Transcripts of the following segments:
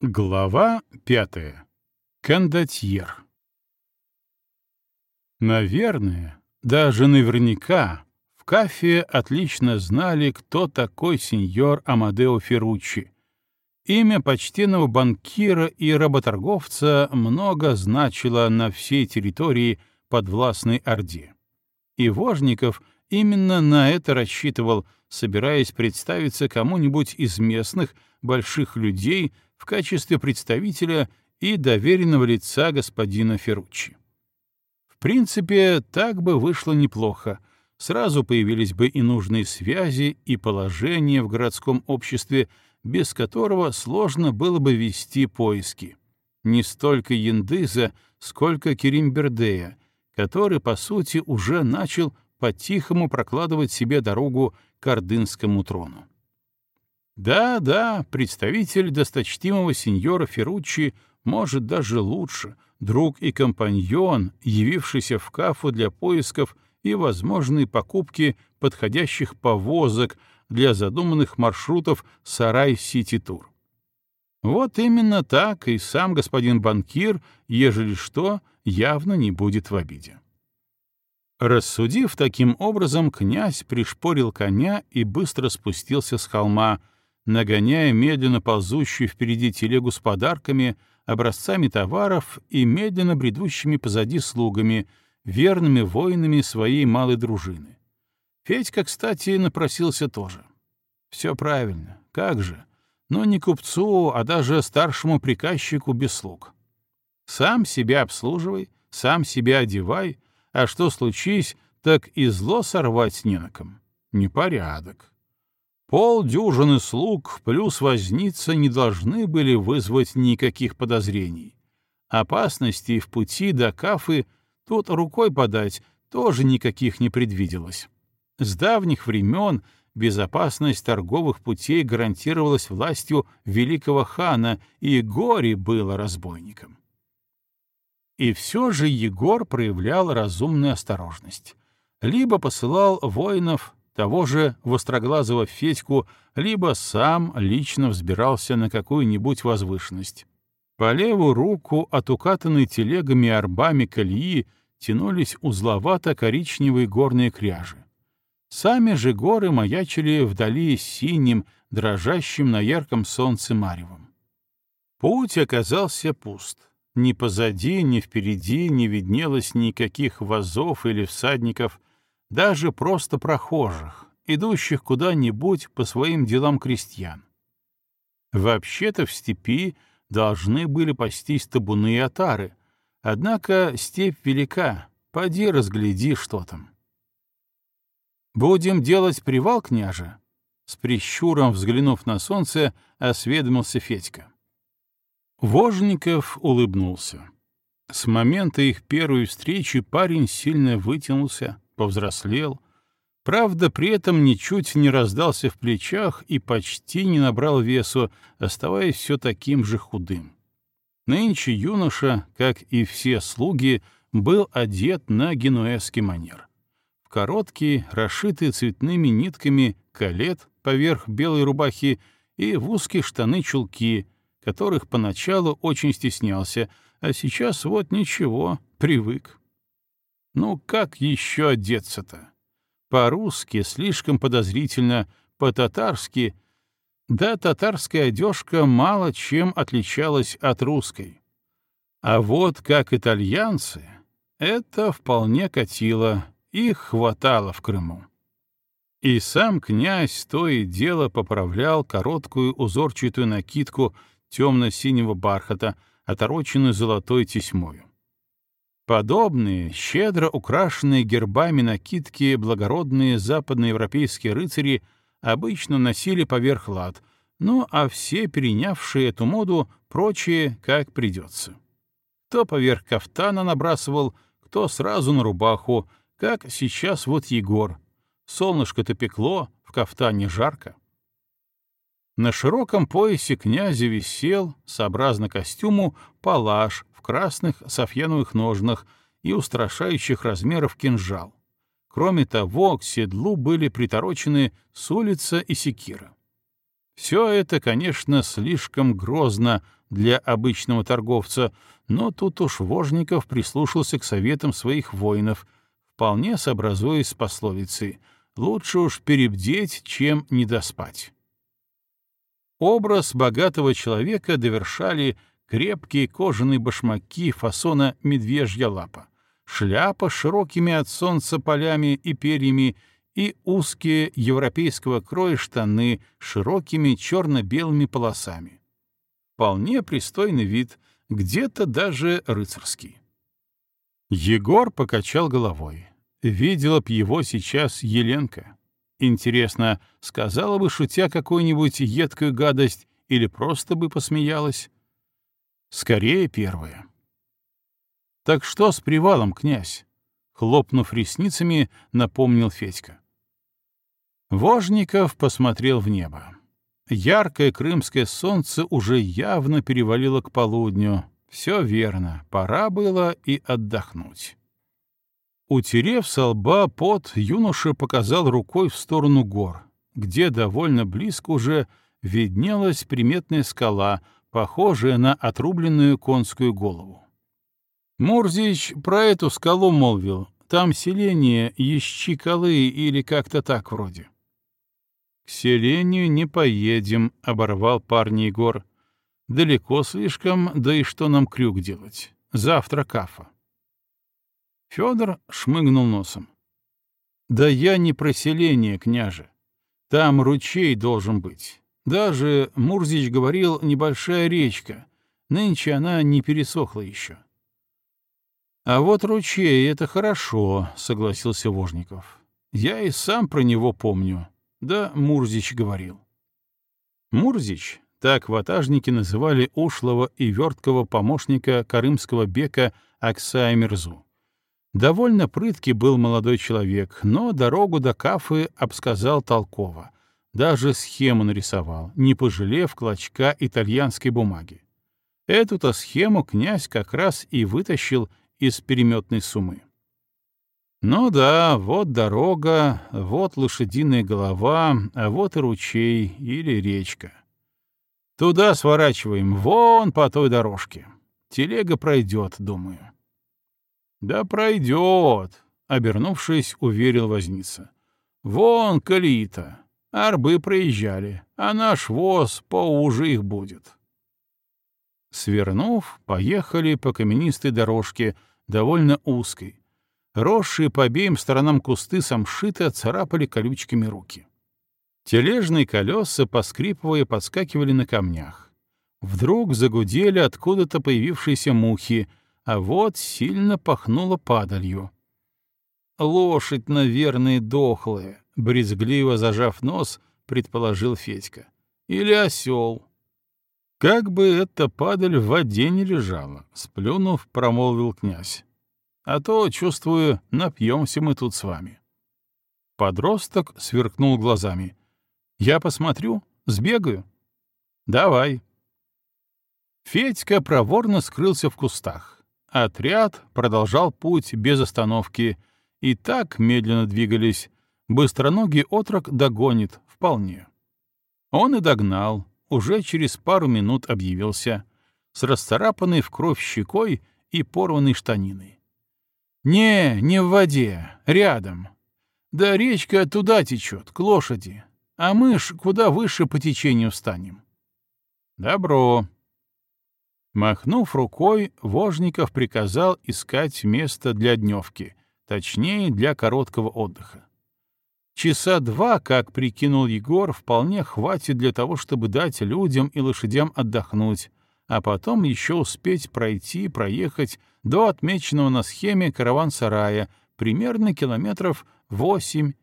Глава пятая. Кондотьер. Наверное, даже наверняка, в кафе отлично знали, кто такой сеньор Амадео Ферруччи. Имя почтенного банкира и работорговца много значило на всей территории подвластной Орде. И Вожников именно на это рассчитывал, собираясь представиться кому-нибудь из местных больших людей — в качестве представителя и доверенного лица господина Ферруччи. В принципе, так бы вышло неплохо. Сразу появились бы и нужные связи, и положения в городском обществе, без которого сложно было бы вести поиски. Не столько Яндыза, сколько Керимбердея, который, по сути, уже начал по-тихому прокладывать себе дорогу к ордынскому трону. Да, да, представитель досточтимого сеньора Ферруччи может даже лучше, друг и компаньон, явившийся в Кафу для поисков и возможной покупки подходящих повозок для задуманных маршрутов Сарай-Сити-Тур. Вот именно так и сам господин банкир, ежели что, явно не будет в обиде. Рассудив таким образом, князь пришпорил коня и быстро спустился с холма, нагоняя медленно ползущую впереди телегу с подарками, образцами товаров и медленно бредущими позади слугами, верными воинами своей малой дружины. Федька, кстати, напросился тоже. Все правильно, как же. Но не купцу, а даже старшему приказчику без слуг. Сам себя обслуживай, сам себя одевай, а что случись, так и зло сорвать не на ком. Непорядок. Полдюжины слуг плюс возница не должны были вызвать никаких подозрений. Опасностей в пути до Кафы тут рукой подать тоже никаких не предвиделось. С давних времен безопасность торговых путей гарантировалась властью великого хана, и горе было разбойником. И все же Егор проявлял разумную осторожность. Либо посылал воинов того же востроглазого Федьку, либо сам лично взбирался на какую-нибудь возвышенность. По левую руку от укатанной телегами и арбами колеи тянулись узловато-коричневые горные кряжи. Сами же горы маячили вдали синим, дрожащим на ярком солнце маревом. Путь оказался пуст. Ни позади, ни впереди не виднелось никаких вазов или всадников, даже просто прохожих, идущих куда-нибудь по своим делам крестьян. Вообще-то в степи должны были пастись табуны и отары, однако степь велика, поди разгляди, что там. «Будем делать привал, княже?» С прищуром взглянув на солнце, осведомился Федька. Вожников улыбнулся. С момента их первой встречи парень сильно вытянулся, повзрослел. Правда, при этом ничуть не раздался в плечах и почти не набрал весу, оставаясь все таким же худым. Нынче юноша, как и все слуги, был одет на генуэзский манер. В короткий, расшитый цветными нитками калет поверх белой рубахи и в узкие штаны-чулки, которых поначалу очень стеснялся, а сейчас вот ничего, привык. Ну как еще одеться-то? По-русски слишком подозрительно, по-татарски... Да, татарская одежка мало чем отличалась от русской. А вот как итальянцы, это вполне катило, их хватало в Крыму. И сам князь то и дело поправлял короткую узорчатую накидку темно-синего бархата, отороченную золотой тесьмою. Подобные, щедро украшенные гербами накидки благородные западноевропейские рыцари обычно носили поверх лад, ну а все перенявшие эту моду прочие как придется. Кто поверх кафтана набрасывал, кто сразу на рубаху, как сейчас вот Егор. Солнышко-то пекло, в кафтане жарко. На широком поясе князя висел, сообразно костюму, палаш в красных софьяновых ножнах и устрашающих размеров кинжал. Кроме того, к седлу были приторочены с улица и секира. Все это, конечно, слишком грозно для обычного торговца, но тут уж Вожников прислушался к советам своих воинов, вполне сообразуясь с пословицей «лучше уж перебдеть, чем недоспать». Образ богатого человека довершали крепкие кожаные башмаки фасона медвежья лапа, шляпа с широкими от солнца полями и перьями и узкие европейского кроя штаны с широкими черно-белыми полосами. Вполне пристойный вид, где-то даже рыцарский. Егор покачал головой. Видела б его сейчас Еленка. Интересно, сказала бы, шутя, какую-нибудь едкую гадость или просто бы посмеялась? Скорее первое. «Так что с привалом, князь?» — хлопнув ресницами, напомнил Федька. Вожников посмотрел в небо. Яркое крымское солнце уже явно перевалило к полудню. Все верно, пора было и отдохнуть. Утерев со лба пот, юноша показал рукой в сторону гор, где довольно близко уже виднелась приметная скала, похожая на отрубленную конскую голову. Мурзич про эту скалу молвил, там селение Ещикалы или как-то так вроде. «К селению не поедем», — оборвал парень Егор. «Далеко слишком, да и что нам крюк делать? Завтра кафа». Федор шмыгнул носом. «Да я не про селение, княже. Там ручей должен быть. Даже, Мурзич говорил, небольшая речка. Нынче она не пересохла еще». «А вот ручей — это хорошо», — согласился Вожников. «Я и сам про него помню. Да, Мурзич говорил. Мурзич, так ватажники называли ушлого и верткого помощника карымского бека Аксая Мирзу. Довольно прыткий был молодой человек, но дорогу до Кафы обсказал толково. Даже схему нарисовал, не пожалев клочка итальянской бумаги. Эту-то схему князь как раз и вытащил из переметной суммы. Ну да, вот дорога, вот лошадиная голова, а вот и ручей или речка. Туда сворачиваем, вон по той дорожке. Телега пройдет, думаю. Да пройдет, обернувшись, уверил возница. Вон калита. Арбы проезжали, а наш воз поуже их будет. Свернув, поехали по каменистой дорожке, довольно узкой, Росшие по обеим сторонам кусты самшиты царапали колючками руки. Тележные колеса, поскрипывая, подскакивали на камнях. Вдруг загудели откуда-то появившиеся мухи, а вот сильно пахнуло падалью. «Лошадь, наверное, дохлая», — брезгливо зажав нос, предположил Федька. «Или осел». «Как бы эта падаль в воде не лежала», — сплюнув, промолвил князь. А то, чувствую, напьемся мы тут с вами. Подросток сверкнул глазами. Я посмотрю, сбегаю. Давай. Федька проворно скрылся в кустах. Отряд продолжал путь без остановки. И так медленно двигались. Быстроногий отрок догонит, вполне. Он и догнал, уже через пару минут объявился, с расцарапанной в кровь щекой и порванной штаниной. «Не, не в воде, рядом. Да речка туда течет, к лошади, а мы ж куда выше по течению встанем». «Добро». Махнув рукой, Вожников приказал искать место для дневки, точнее, для короткого отдыха. Часа два, как прикинул Егор, вполне хватит для того, чтобы дать людям и лошадям отдохнуть, а потом еще успеть пройти, проехать до отмеченного на схеме караван-сарая, примерно километров 8-10.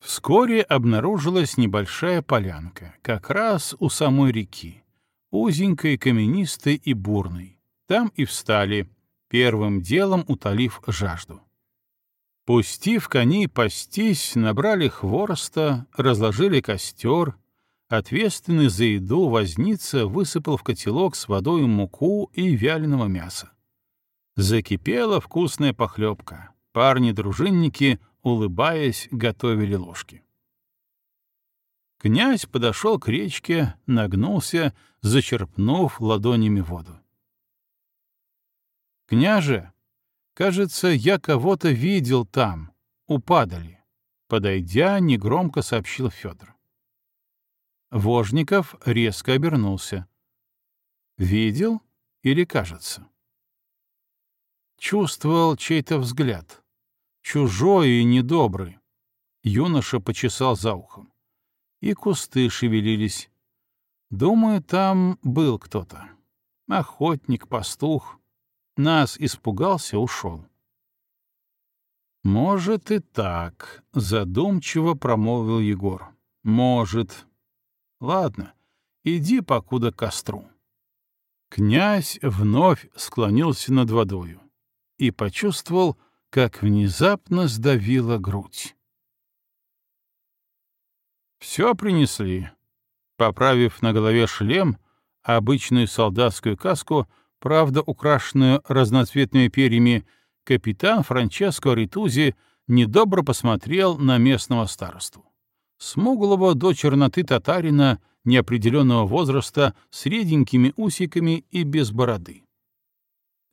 Вскоре обнаружилась небольшая полянка, как раз у самой реки, узенькой, каменистой и бурной. Там и встали, первым делом утолив жажду. Пустив коней пастись, набрали хвороста, разложили костер, Ответственный за еду возница высыпал в котелок с водой муку и вяленого мяса. Закипела вкусная похлебка. Парни-дружинники, улыбаясь, готовили ложки. Князь подошел к речке, нагнулся, зачерпнув ладонями воду. «Княже, кажется, я кого-то видел там, упадали», — подойдя, негромко сообщил Федор. Вожников резко обернулся. «Видел или кажется?» Чувствовал чей-то взгляд. Чужой и недобрый. Юноша почесал за ухом. И кусты шевелились. Думаю, там был кто-то. Охотник, пастух. Нас испугался, ушел. «Может и так», — задумчиво промолвил Егор. «Может. Ладно, иди покуда к костру». Князь вновь склонился над водою и почувствовал, как внезапно сдавила грудь. «Все принесли». Поправив на голове шлем, обычную солдатскую каску, правда украшенную разноцветными перьями, капитан Франческо Ритузи недобро посмотрел на местного старосту. Смуглого до черноты татарина неопределенного возраста с реденькими усиками и без бороды.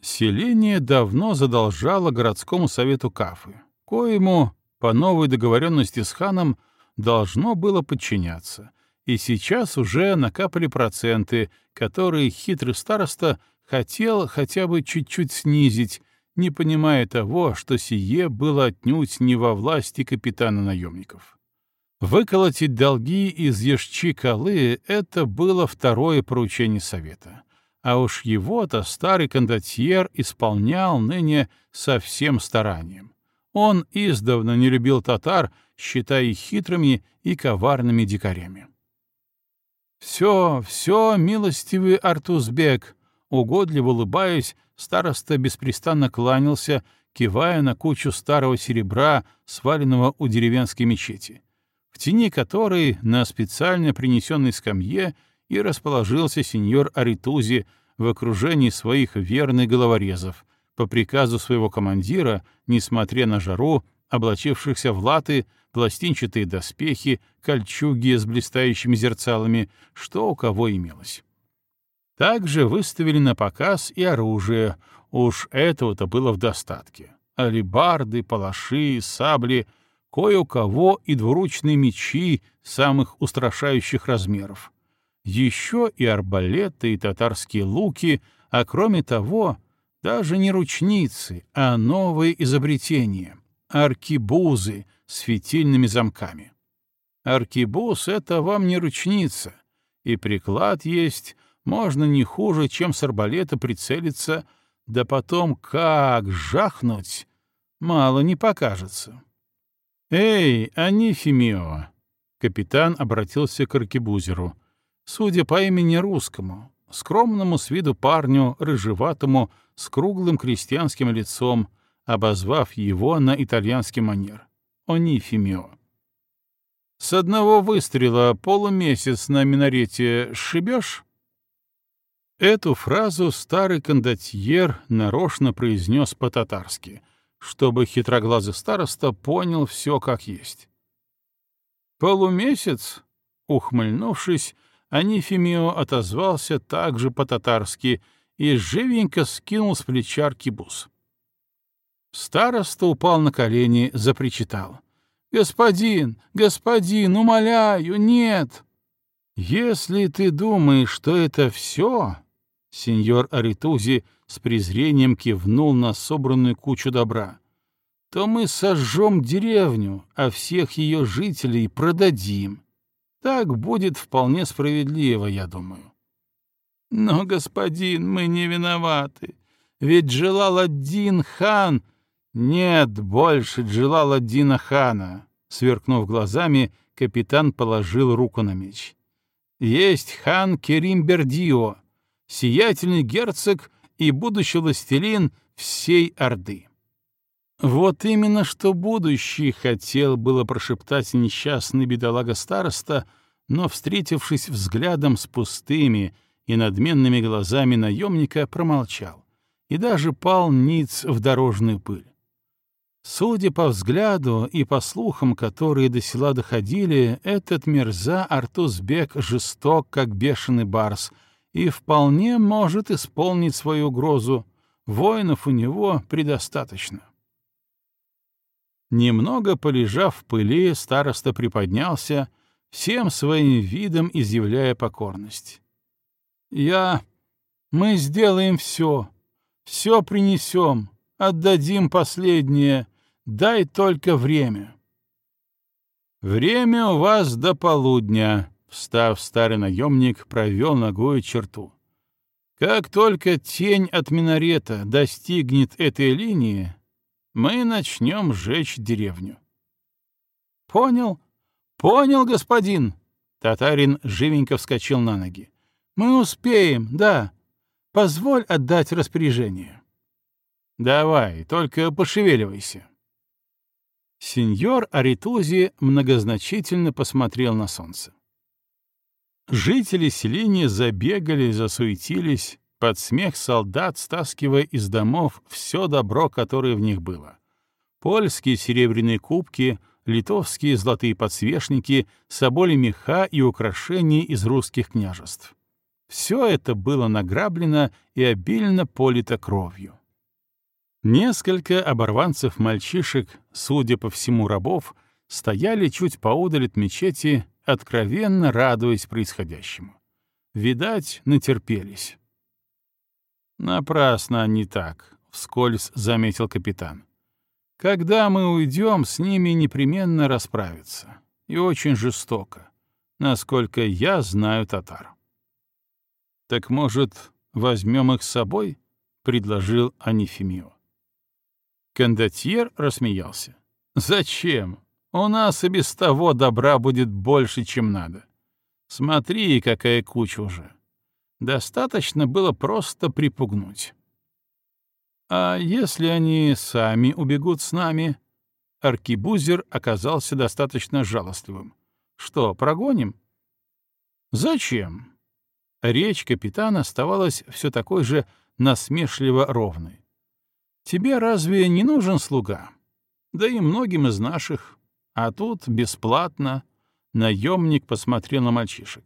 Селение давно задолжало городскому совету Кафы, коему, по новой договоренности с ханом, должно было подчиняться, и сейчас уже накапали проценты, которые хитрый староста хотел хотя бы чуть-чуть снизить, не понимая того, что сие было отнюдь не во власти капитана наемников. Выколотить долги из Ешчи-Калы — это было второе поручение совета а уж его-то старый кондотьер исполнял ныне со всем старанием. Он издавна не любил татар, считая их хитрыми и коварными дикарями. «Все, все, милостивый Артузбек!» Угодливо улыбаясь, староста беспрестанно кланялся, кивая на кучу старого серебра, сваленного у деревенской мечети, в тени которой на специально принесенной скамье и расположился сеньор Аритузи в окружении своих верных головорезов, по приказу своего командира, несмотря на жару, облачившихся в латы, пластинчатые доспехи, кольчуги с блистающими зерцалами, что у кого имелось. Также выставили на показ и оружие, уж этого-то было в достатке. Алибарды, палаши, сабли, кое у кого и двуручные мечи самых устрашающих размеров — еще и арбалеты, и татарские луки, а кроме того, даже не ручницы, а новые изобретения — аркибузы с фитильными замками. Аркибуз — это вам не ручница, и приклад есть, можно не хуже, чем с арбалета прицелиться, да потом как жахнуть, мало не покажется. «Эй, Анифимио!» — капитан обратился к аркибузеру — судя по имени русскому, скромному с виду парню, рыжеватому, с круглым крестьянским лицом, обозвав его на итальянский манер — Онифимио. «С одного выстрела полумесяц на минарете сшибешь?» Эту фразу старый кондотьер нарочно произнес по-татарски, чтобы хитроглазый староста понял все как есть. «Полумесяц?» — ухмыльнувшись, Анифимио отозвался также по-татарски и живенько скинул с плеча аркибус. Староста упал на колени, запричитал. «Господин, господин, умоляю, нет!» «Если ты думаешь, что это все...» Сеньор Аритузи с презрением кивнул на собранную кучу добра. «То мы сожжем деревню, а всех ее жителей продадим. Так будет вполне справедливо, я думаю. Но, господин, мы не виноваты. Ведь желал один хан... Нет больше желал Джалаладдина хана. Сверкнув глазами, капитан положил руку на меч. Есть хан Керим Бердио, сиятельный герцог и будущий властелин всей Орды. Вот именно что будущий хотел было прошептать несчастный бедолага-староста, но, встретившись взглядом с пустыми и надменными глазами наемника, промолчал и даже пал ниц в дорожную пыль. Судя по взгляду и по слухам, которые до села доходили, этот Мирза Артузбек жесток, как бешеный барс, и вполне может исполнить свою угрозу. Воинов у него предостаточно. Немного полежав в пыли, староста приподнялся, всем своим видом изъявляя покорность. «Я... Мы сделаем все, все принесем, отдадим последнее», Дай только время. Время у вас до полудня, встав старый наемник, провел ногой черту. Как только тень от минарета достигнет этой линии, мы начнем сжечь деревню. Понял? Понял, господин. Татарин живенько вскочил на ноги. Мы успеем, да. Позволь отдать распоряжение. Давай, только пошевеливайся. Сеньор Аритузи многозначительно посмотрел на солнце. Жители селения забегали, засуетились, под смех солдат стаскивая из домов все добро, которое в них было. Польские серебряные кубки, литовские золотые подсвечники, соболи меха и украшения из русских княжеств. Все это было награблено и обильно полито кровью. Несколько оборванцев-мальчишек, судя по всему рабов, стояли чуть поудаль от мечети, откровенно радуясь происходящему. Видать, натерпелись. «Напрасно они так», — вскользь заметил капитан. «Когда мы уйдем, с ними непременно расправятся. И очень жестоко, насколько я знаю татар». «Так, может, возьмем их с собой?» — предложил Анифимио. Кондотьер рассмеялся. «Зачем? У нас и без того добра будет больше, чем надо. Смотри, какая куча уже. Достаточно было просто припугнуть». «А если они сами убегут с нами?» Аркибузер оказался достаточно жалостливым. «Что, прогоним?» «Зачем?» Речь капитана оставалась все такой же насмешливо ровной. Тебе разве не нужен слуга? Да и многим из наших. А тут бесплатно. Наемник посмотрел на мальчишек.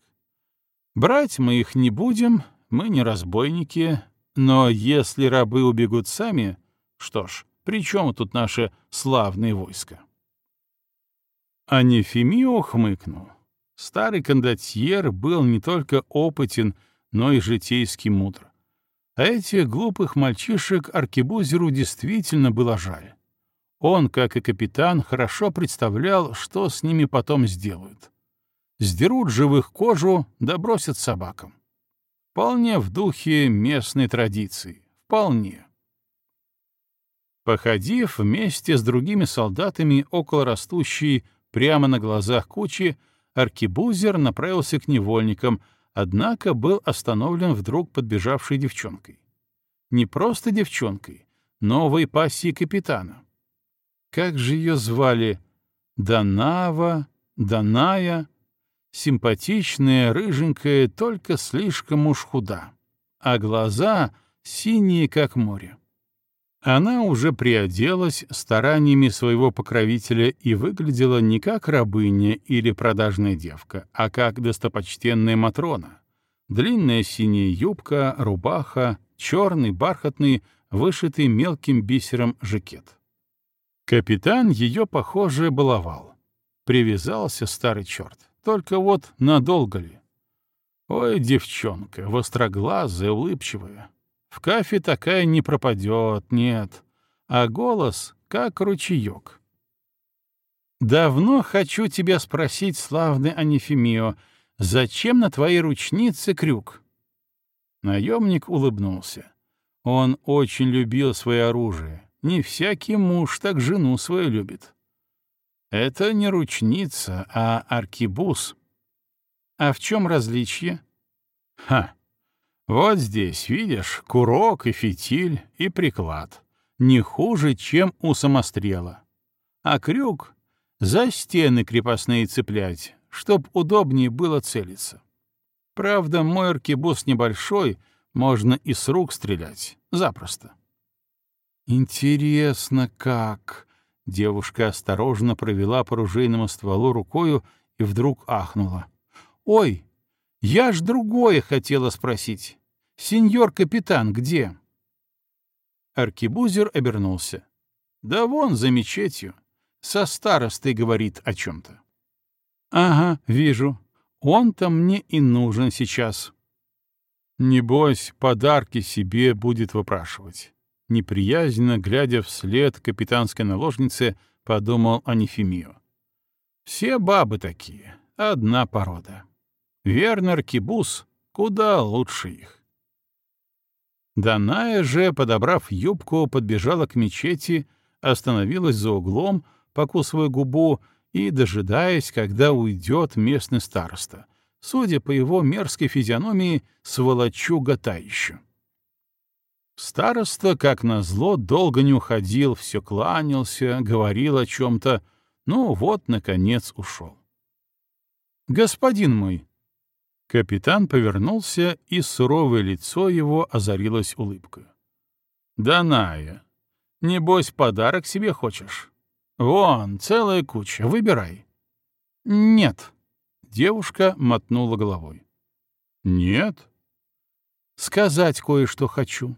Брать мы их не будем, мы не разбойники, но если рабы убегут сами, что ж, при чем тут наше славное войско? А Нефимио хмыкнул. Старый кондотьер был не только опытен, но и житейски мудр. А этих глупых мальчишек Аркебузеру действительно было жаль. Он, как и капитан, хорошо представлял, что с ними потом сделают. Сдерут живых кожу, да бросят собакам. Вполне в духе местной традиции. Вполне. Походив вместе с другими солдатами около растущей прямо на глазах кучи, Аркебузер направился к невольникам — однако был остановлен вдруг подбежавшей девчонкой. Не просто девчонкой, новой пассией капитана. Как же ее звали? Данава, Даная? Симпатичная, рыженькая, только слишком уж худа. А глаза синие, как море. Она уже приоделась стараниями своего покровителя и выглядела не как рабыня или продажная девка, а как достопочтенная Матрона. Длинная синяя юбка, рубаха, черный, бархатный, вышитый мелким бисером жакет. Капитан ее, похоже, баловал. Привязался старый черт. Только вот надолго ли? Ой, девчонка, востроглазая, улыбчивая. В кафе такая не пропадет, нет. А голос как ручеек. «Давно хочу тебя спросить, славный Анифимио, зачем на твоей ручнице крюк?» Наемник улыбнулся. Он очень любил свое оружие. Не всякий муж так жену свою любит. Это не ручница, а аркибуз. А в чем различие? Ха! Вот здесь, видишь, курок и фитиль и приклад. Не хуже, чем у самострела. А крюк — за стены крепостные цеплять, чтоб удобнее было целиться. Правда, мой аркебуз небольшой, можно и с рук стрелять. Запросто. «Интересно, как?» Девушка осторожно провела по стволу рукою и вдруг ахнула. «Ой, я ж другое хотела спросить. Сеньор капитан где?» Аркибузер обернулся. «Да вон, за мечетью. Со старостой говорит о чем-то». «Ага, вижу. Он-то мне и нужен сейчас». Небось, подарки себе будет выпрашивать. Неприязненно, глядя вслед капитанской наложнице, подумал Анифимио. Все бабы такие, одна порода. Вернер Кибус куда лучше их. Даная же, подобрав юбку, подбежала к мечети, остановилась за углом, покусывая губу и дожидаясь, когда уйдет местный староста, судя по его мерзкой физиономии, сволочуга таищу. Староста, как назло, долго не уходил, все кланялся, говорил о чем-то, ну вот, наконец, ушел. «Господин мой!» Капитан повернулся, и суровое лицо его озарилось улыбкой. «Даная, небось, подарок себе хочешь? Вон, целая куча, выбирай». «Нет», Девушка мотнула головой. «Нет?» «Сказать кое-что хочу.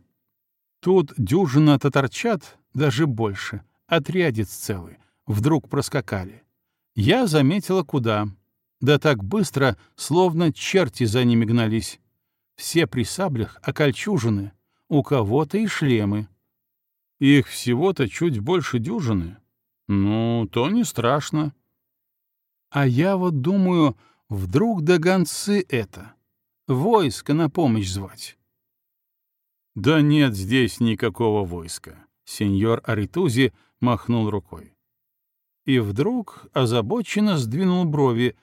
Тут дюжина-то торчат, даже больше, отрядец целый, вдруг проскакали. Я заметила, куда. Да так быстро, словно черти за ними гнались. Все при саблях окольчужены, у кого-то и шлемы. Их всего-то чуть больше дюжины. Ну, то не страшно. А я вот думаю, вдруг до это, войско на помощь звать. Да нет здесь никакого войска. Сеньор Аритузи махнул рукой. И вдруг озабоченно сдвинул брови.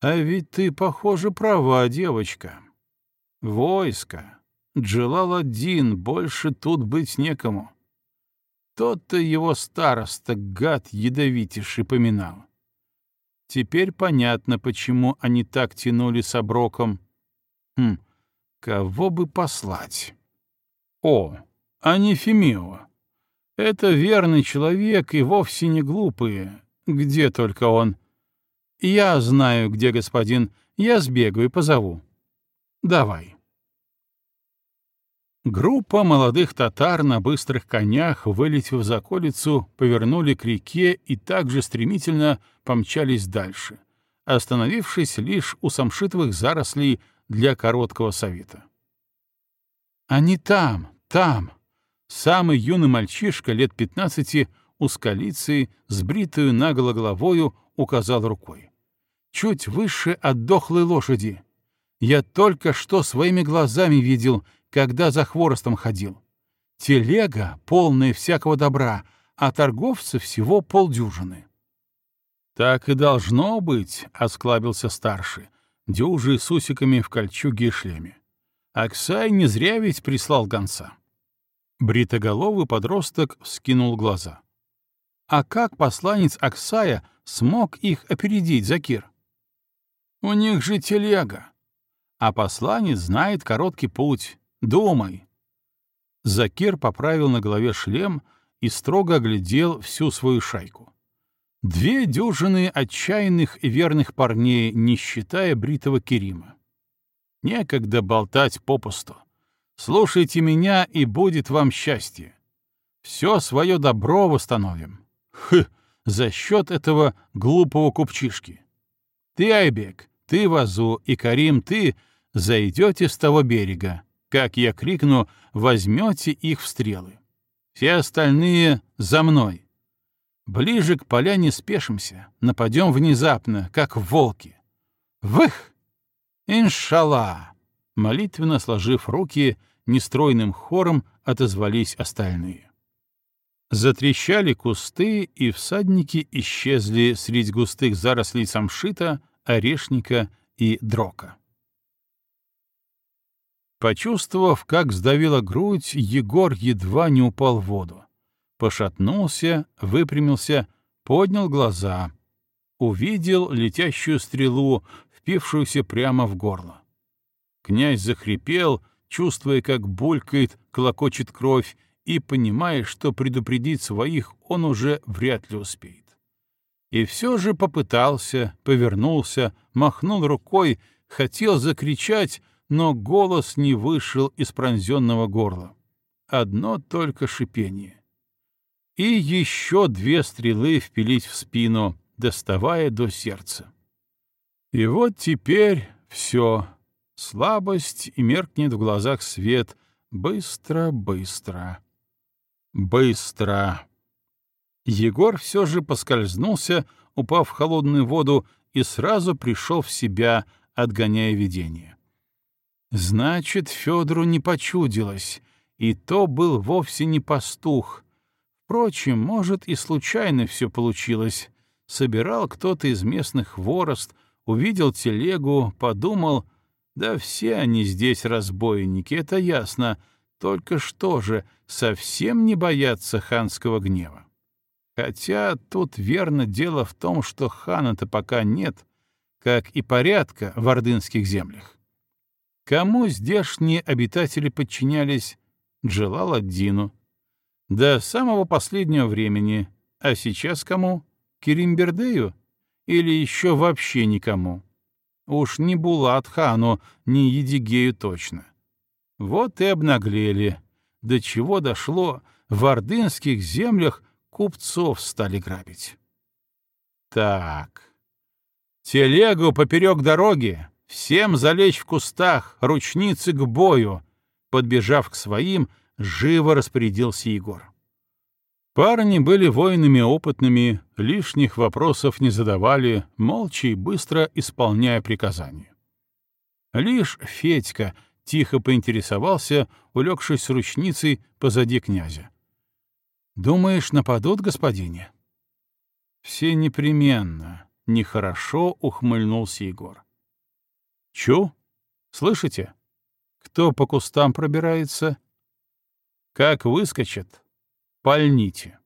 А ведь ты, похоже, права, девочка. Войско. Джелал-один, больше тут быть некому. Тот-то его староста, гад ядовитейший, поминал. Теперь понятно, почему они так тянули с оброком. Хм, кого бы послать? О, а не Фемио. Это верный человек и вовсе не глупый. Где только он? Я знаю, где господин. Я сбегаю и позову. Давай. Группа молодых татар на быстрых конях, вылетев за околицу, повернули к реке и также стремительно помчались дальше, остановившись лишь у самшитовых зарослей для короткого совета. «Они там, там!» Самый юный мальчишка лет пятнадцати у скалицы, с бритую наголо головою, указал рукой. «Чуть выше от дохлой лошади. Я только что своими глазами видел, когда за хворостом ходил. Телега, полная всякого добра, а торговцев всего полдюжины. «Так и должно быть», — осклабился старший, дюжи с усиками в кольчуге и шлеме. Аксай не зря ведь прислал гонца. Бритоголовый подросток вскинул глаза. А как посланец Аксая смог их опередить, Закир? У них же телега. А посланец знает короткий путь, Думай. Закир поправил на голове шлем и строго оглядел всю свою шайку. Две дюжины отчаянных и верных парней, не считая бритого Керима. Некогда болтать попусту. Слушайте меня, и будет вам счастье. Все свое добро восстановим. Хы, за счет этого глупого купчишки. Ты, Айбек, ты, Вазу и Карим, ты зайдете с того берега, как я крикну, возьмете их в стрелы. Все остальные за мной. Ближе к поляне спешимся, нападем внезапно, как волки. Вых! Иншалла! Молитвенно сложив руки, нестройным хором отозвались остальные. Затрещали кусты, и всадники исчезли среди густых зарослей самшита, орешника и дрока. Почувствовав, как сдавила грудь, Егор едва не упал в воду. Пошатнулся, выпрямился, поднял глаза. Увидел летящую стрелу, впившуюся прямо в горло. Князь захрипел, чувствуя, как булькает, клокочет кровь, и понимая, что предупредить своих он уже вряд ли успеет. И все же попытался, повернулся, махнул рукой, хотел закричать, но голос не вышел из пронзенного горла. Одно только шипение. И еще две стрелы впились в спину, доставая до сердца. И вот теперь все. Слабость и меркнет в глазах свет. Быстро, быстро. Быстро. Егор все же поскользнулся, упав в холодную воду, и сразу пришел в себя, отгоняя видение. Значит, Федору не почудилось, и то был вовсе не пастух. Впрочем, может, и случайно все получилось. Собирал кто-то из местных хворост, увидел телегу, подумал, да все они здесь разбойники, это ясно, только что же, совсем не боятся ханского гнева. Хотя тут верно дело в том, что хана-то пока нет, как и порядка в ордынских землях. Кому здешние обитатели подчинялись? Джалал-ад-Дину. До самого последнего времени. А сейчас кому? Керимбердею? Или еще вообще никому? Уж не Булат-хану, не Едигею точно. Вот и обнаглели. До чего дошло, в ордынских землях купцов стали грабить. Так. Телегу поперек дороги, Всем залечь в кустах, ручницы к бою!» Подбежав к своим, живо распорядился Егор. Парни были воинами опытными, лишних вопросов не задавали, молча и быстро исполняя приказания. Лишь Федька тихо поинтересовался, улегшись с ручницей позади князя. «Думаешь, нападут, господине?» «Все непременно», — нехорошо ухмыльнулся Егор. Чу? Слышите? Кто по кустам пробирается? Как выскочит, пальните.